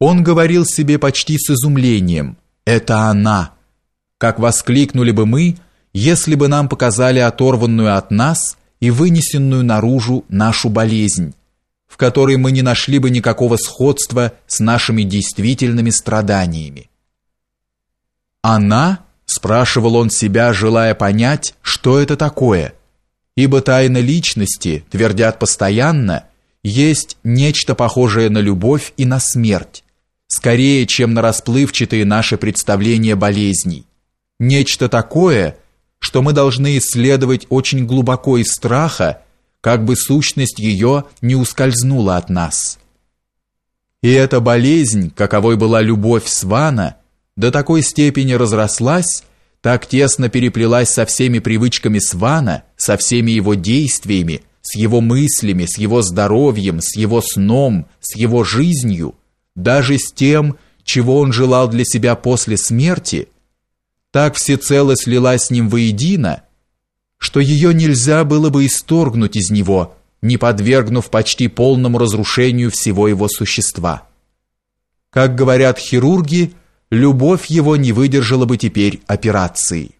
Он говорил себе почти с изумлением «Это она!» Как воскликнули бы мы, если бы нам показали оторванную от нас и вынесенную наружу нашу болезнь, в которой мы не нашли бы никакого сходства с нашими действительными страданиями. «Она?» – спрашивал он себя, желая понять, что это такое, ибо тайна личности, твердят постоянно, есть нечто похожее на любовь и на смерть, скорее, чем на расплывчатые наши представления болезней. Нечто такое, что мы должны исследовать очень глубоко из страха, как бы сущность ее не ускользнула от нас. И эта болезнь, каковой была любовь Свана, до такой степени разрослась, так тесно переплелась со всеми привычками Свана, со всеми его действиями, с его мыслями, с его здоровьем, с его сном, с его жизнью, даже с тем, чего он желал для себя после смерти, так всецело слилась с ним воедино, что ее нельзя было бы исторгнуть из него, не подвергнув почти полному разрушению всего его существа. Как говорят хирурги, любовь его не выдержала бы теперь операции.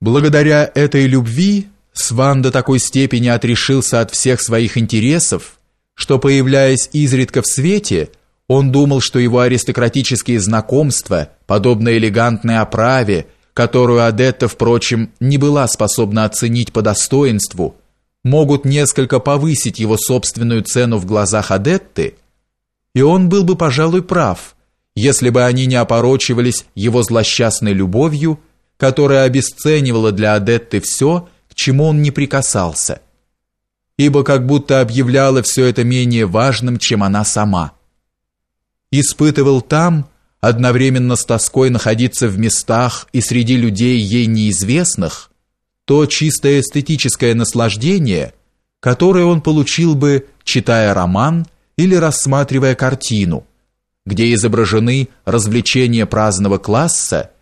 Благодаря этой любви Сван до такой степени отрешился от всех своих интересов, что, появляясь изредка в свете, он думал, что его аристократические знакомства, подобно элегантной оправе, которую Адетта, впрочем, не была способна оценить по достоинству, могут несколько повысить его собственную цену в глазах Адетты, и он был бы, пожалуй, прав, если бы они не опорочивались его злосчастной любовью, которая обесценивала для Адетты все, к чему он не прикасался – ибо как будто объявляла все это менее важным, чем она сама. Испытывал там, одновременно с тоской находиться в местах и среди людей ей неизвестных, то чистое эстетическое наслаждение, которое он получил бы, читая роман или рассматривая картину, где изображены развлечения праздного класса,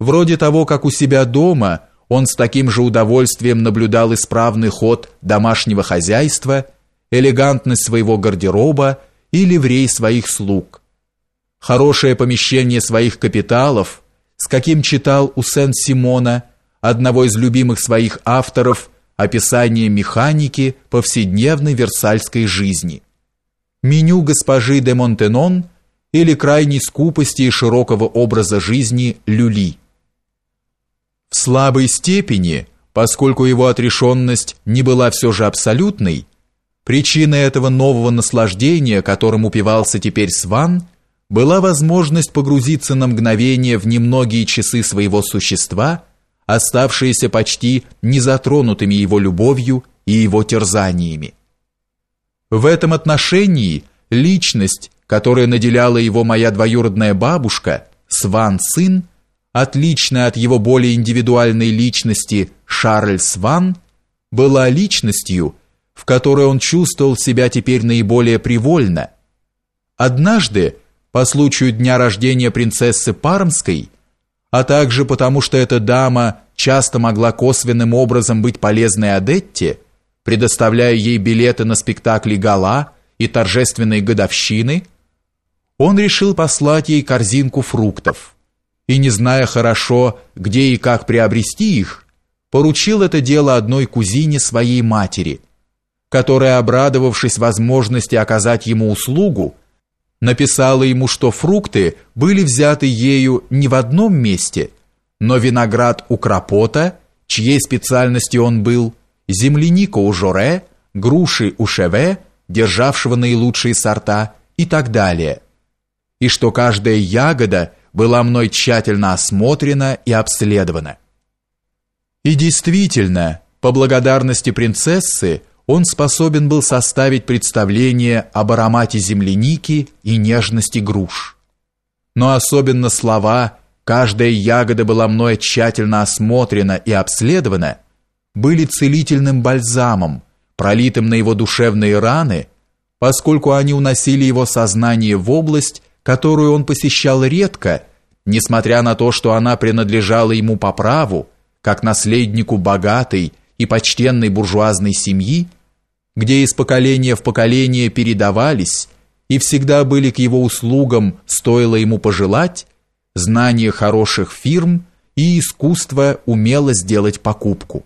вроде того, как у себя дома – он с таким же удовольствием наблюдал исправный ход домашнего хозяйства, элегантность своего гардероба и ливрей своих слуг. Хорошее помещение своих капиталов, с каким читал у Сен-Симона, одного из любимых своих авторов, описание механики повседневной версальской жизни. Меню госпожи де Монтенон или крайней скупости и широкого образа жизни Люли – слабой степени, поскольку его отрешенность не была все же абсолютной, причиной этого нового наслаждения, которым упивался теперь Сван, была возможность погрузиться на мгновение в немногие часы своего существа, оставшиеся почти незатронутыми его любовью и его терзаниями. В этом отношении личность, которая наделяла его моя двоюродная бабушка, Сван сын, отличная от его более индивидуальной личности Шарль Сван, была личностью, в которой он чувствовал себя теперь наиболее привольно. Однажды, по случаю дня рождения принцессы Пармской, а также потому, что эта дама часто могла косвенным образом быть полезной Адетте, предоставляя ей билеты на спектакли гала и торжественные годовщины, он решил послать ей корзинку фруктов и, не зная хорошо, где и как приобрести их, поручил это дело одной кузине своей матери, которая, обрадовавшись возможности оказать ему услугу, написала ему, что фрукты были взяты ею не в одном месте, но виноград у Крапота, чьей специальностью он был, земляника у Жоре, груши у Шеве, державшего наилучшие сорта, и так далее. И что каждая ягода была мной тщательно осмотрена и обследована. И действительно, по благодарности принцессы, он способен был составить представление об аромате земляники и нежности груш. Но особенно слова «каждая ягода была мной тщательно осмотрена и обследована» были целительным бальзамом, пролитым на его душевные раны, поскольку они уносили его сознание в область, которую он посещал редко, несмотря на то, что она принадлежала ему по праву, как наследнику богатой и почтенной буржуазной семьи, где из поколения в поколение передавались и всегда были к его услугам, стоило ему пожелать, знание хороших фирм и искусство умело сделать покупку.